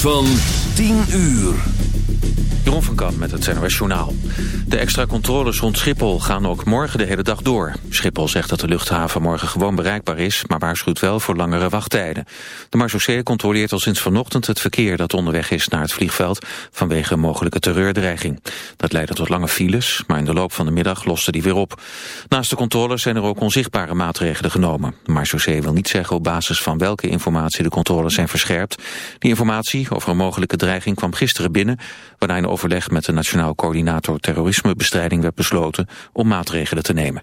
van 10 uur. Jeroen van Kamp met het NOS Journaal. De extra controles rond Schiphol gaan ook morgen de hele dag door. Schiphol zegt dat de luchthaven morgen gewoon bereikbaar is... maar waarschuwt wel voor langere wachttijden. De marechaussee controleert al sinds vanochtend het verkeer... dat onderweg is naar het vliegveld vanwege een mogelijke terreurdreiging. Dat leidde tot lange files, maar in de loop van de middag loste die weer op. Naast de controles zijn er ook onzichtbare maatregelen genomen. De marechaussee wil niet zeggen op basis van welke informatie de controles zijn verscherpt. Die informatie over een mogelijke dreiging kwam gisteren binnen... waarna in overleg met de Nationaal Coördinator Terrorismebestrijding werd besloten om maatregelen te nemen.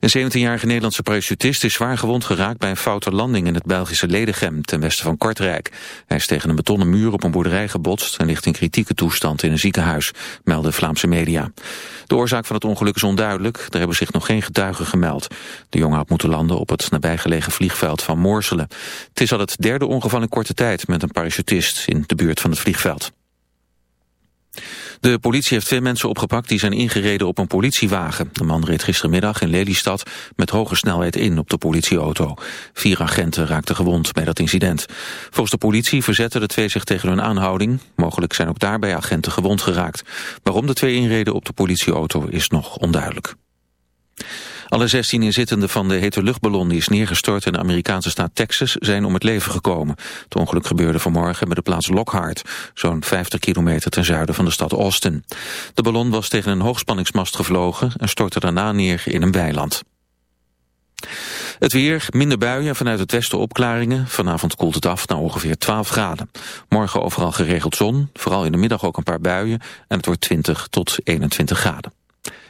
Een 17-jarige Nederlandse parachutist is zwaar gewond geraakt bij een foute landing in het Belgische Ledegem ten westen van Kortrijk. Hij is tegen een betonnen muur op een boerderij gebotst en ligt in kritieke toestand in een ziekenhuis, melden Vlaamse media. De oorzaak van het ongeluk is onduidelijk, er hebben zich nog geen getuigen gemeld. De jongen had moeten landen op het nabijgelegen vliegveld van Moorselen. Het is al het derde ongeval in korte tijd met een parachutist in de buurt van het vliegveld. De politie heeft twee mensen opgepakt die zijn ingereden op een politiewagen. De man reed gistermiddag in Lelystad met hoge snelheid in op de politieauto. Vier agenten raakten gewond bij dat incident. Volgens de politie verzetten de twee zich tegen hun aanhouding. Mogelijk zijn ook daarbij agenten gewond geraakt. Waarom de twee inreden op de politieauto is nog onduidelijk. Alle 16 inzittenden van de hete luchtballon die is neergestort in de Amerikaanse staat Texas zijn om het leven gekomen. Het ongeluk gebeurde vanmorgen bij de plaats Lockhart, zo'n 50 kilometer ten zuiden van de stad Austin. De ballon was tegen een hoogspanningsmast gevlogen en stortte daarna neer in een weiland. Het weer, minder buien vanuit het westen opklaringen. Vanavond koelt het af naar ongeveer 12 graden. Morgen overal geregeld zon, vooral in de middag ook een paar buien. En het wordt 20 tot 21 graden.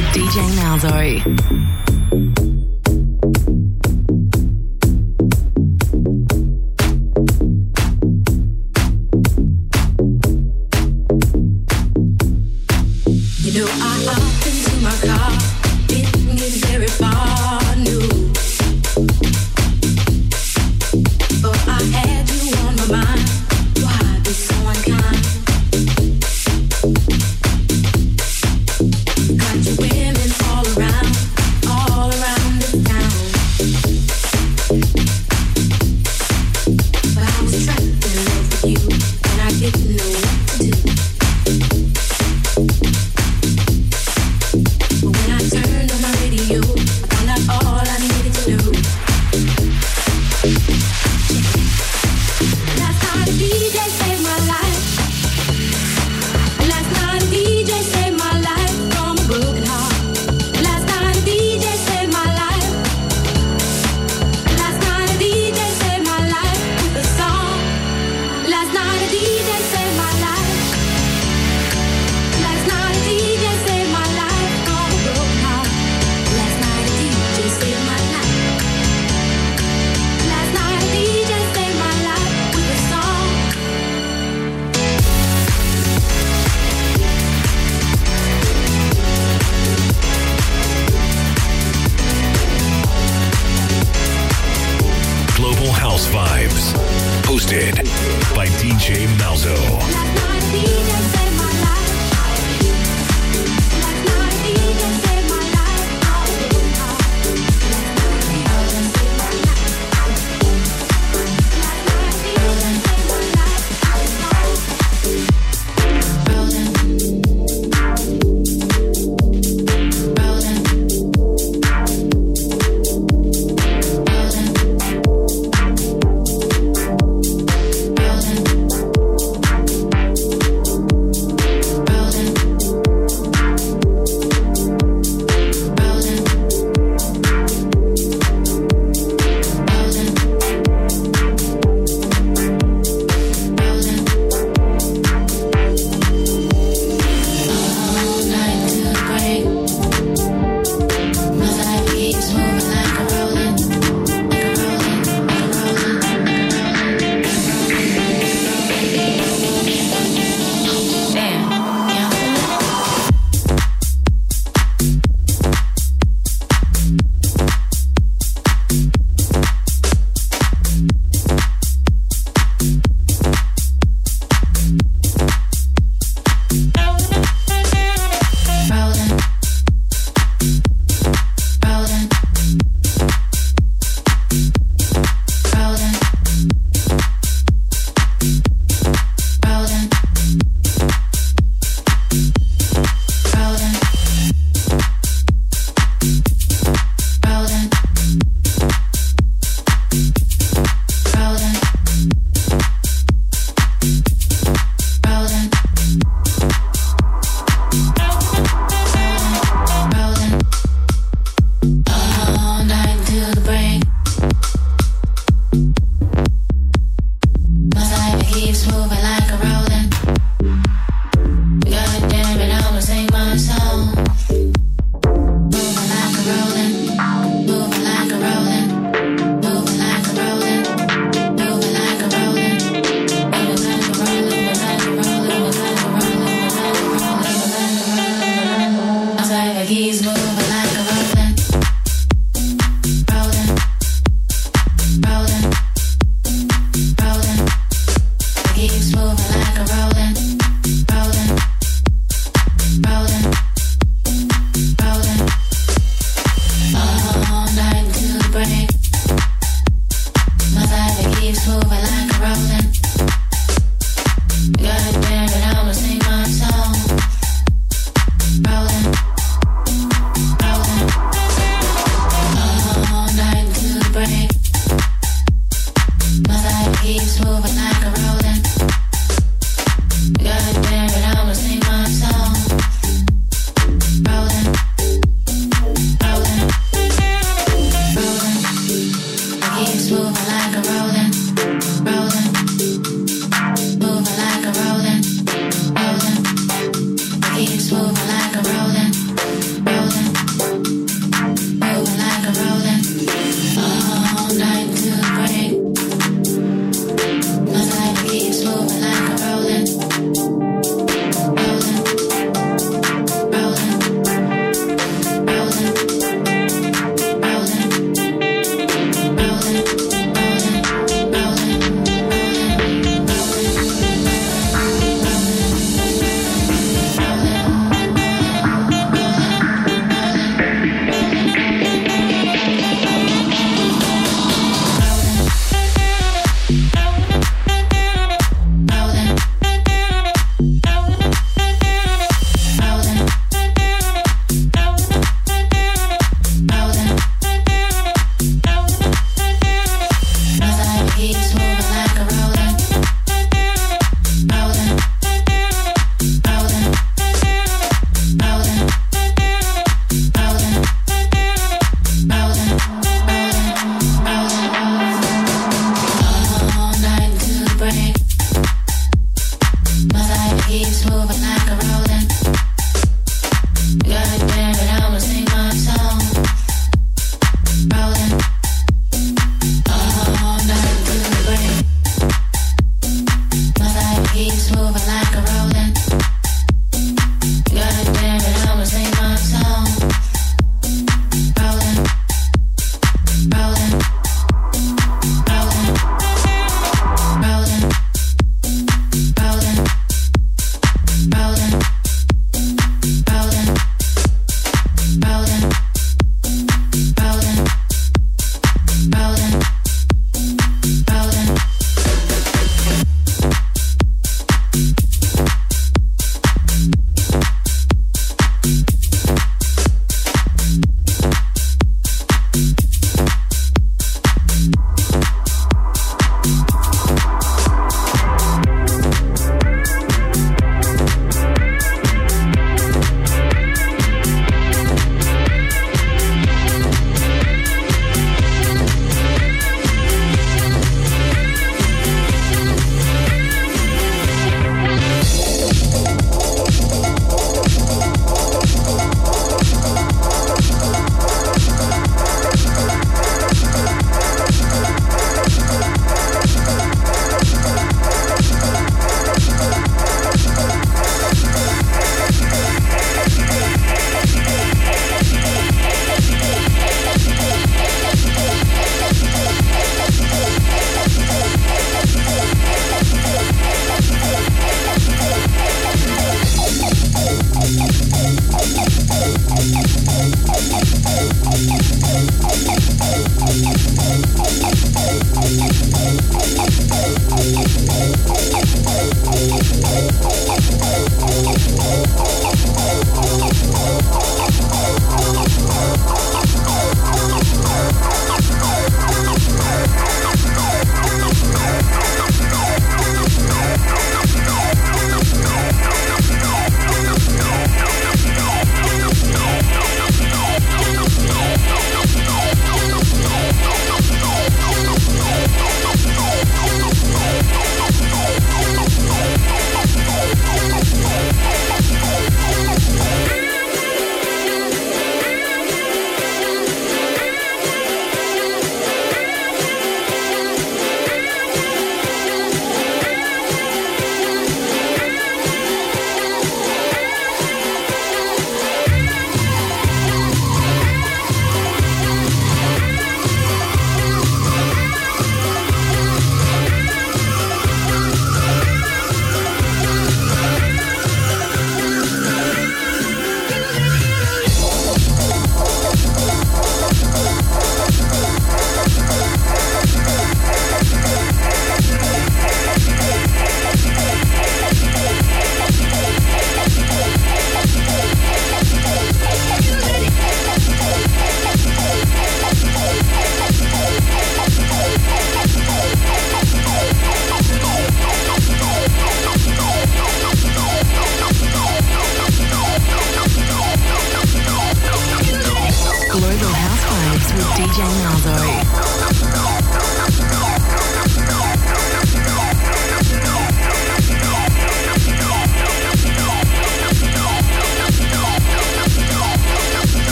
With DJ Malzo.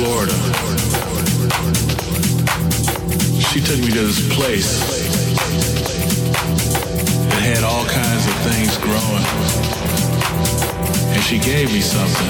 Florida. She took me to this place It had all kinds of things growing. And she gave me something.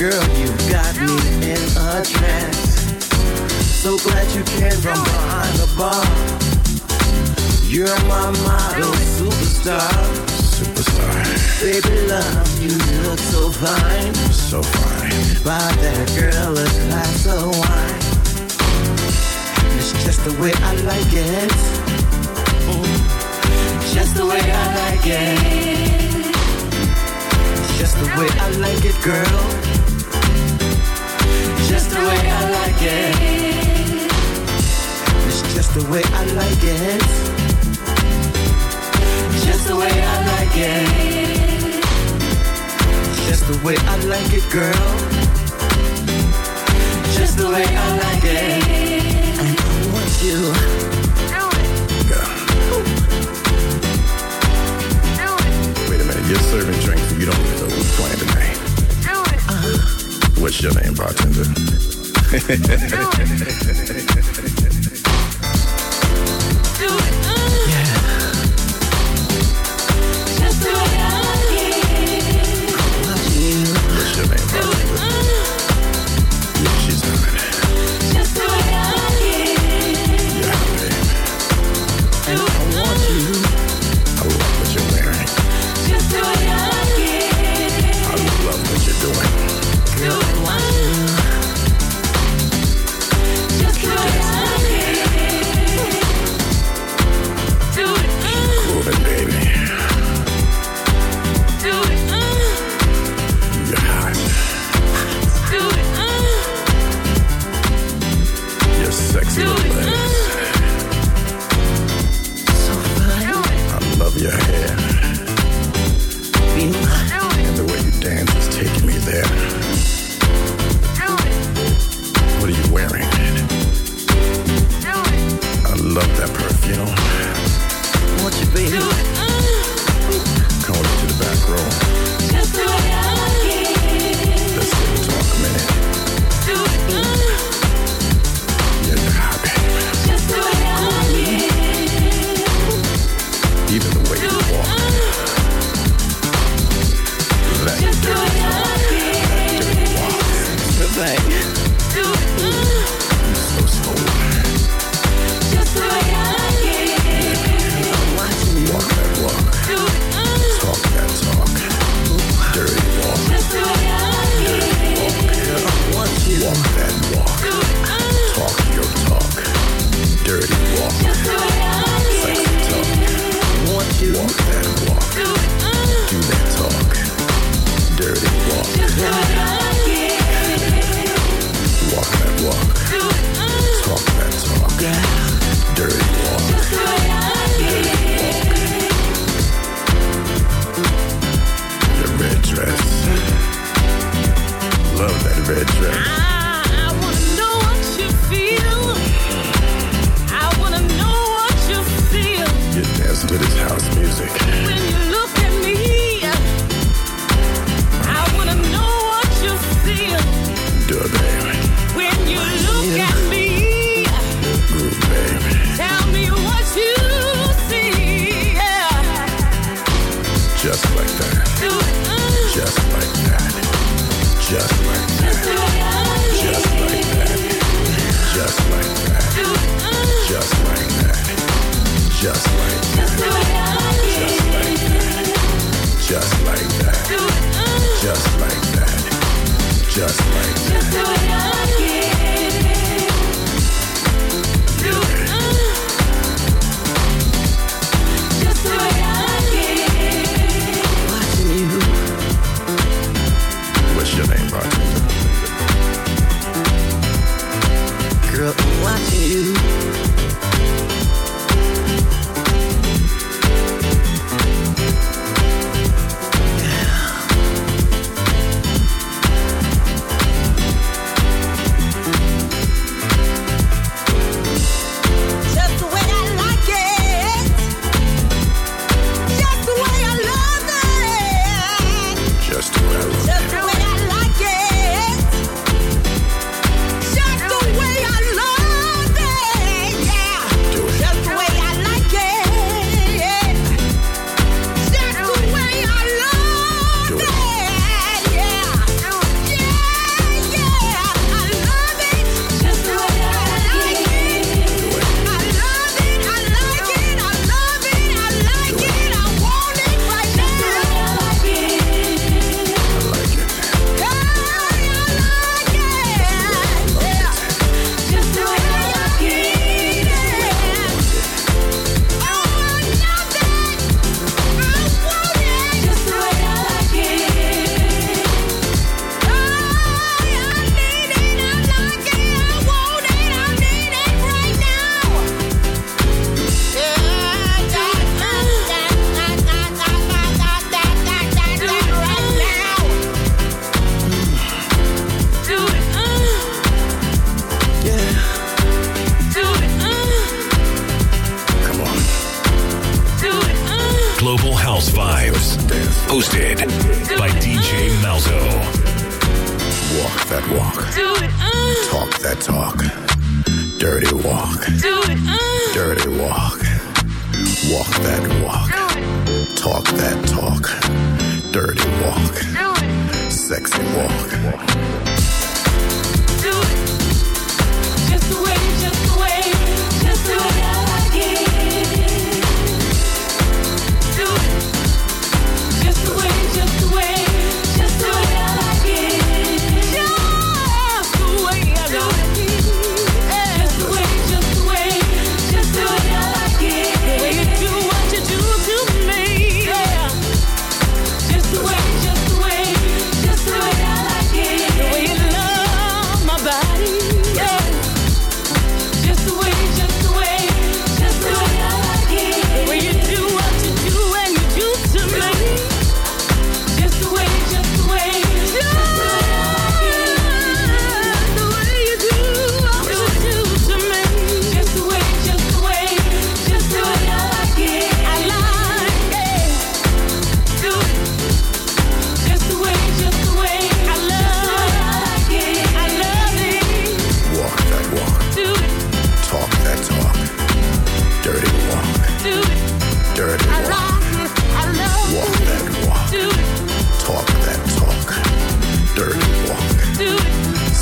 Girl, you got me in a trance. So glad you came from behind the bar. You're my model superstar. Superstar. Baby love, you look so fine. So fine. Buy that girl a glass of wine. It's just the way I like it. Mm. Just the way I like it. Just the way I like it, girl. Just the way I like it. It's just the way I like it. Just the way I like it. Just the way I like it, girl. Just the way I like it. I want you. Wait a minute. You're serving drinks and you don't know who's playing tonight. What's your name, bartender? Yeah. Just like that. Just like that.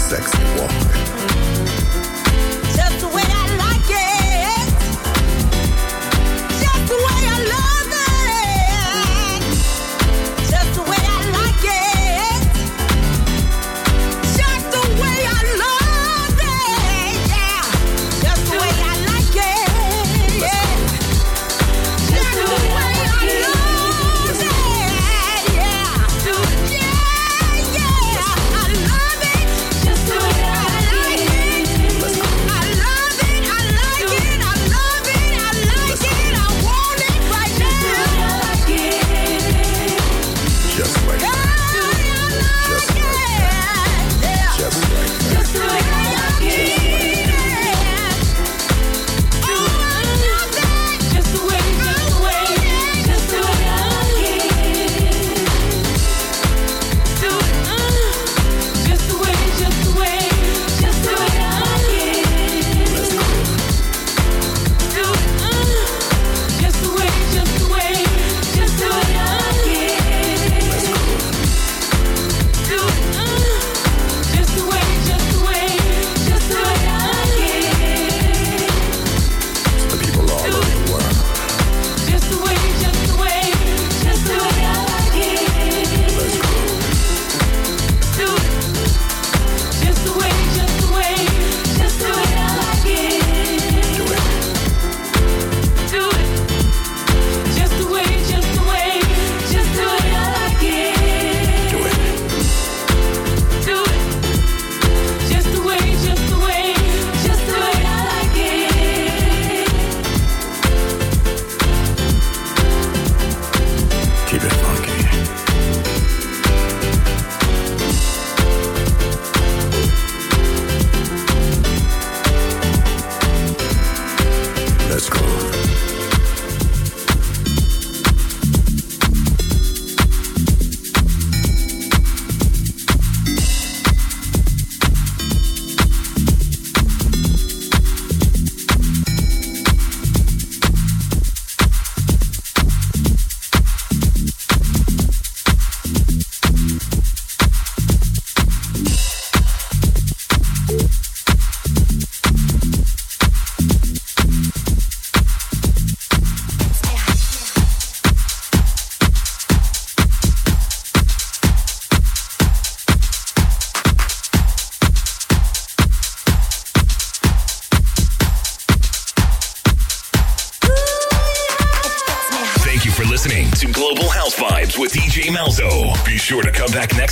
sexy walk.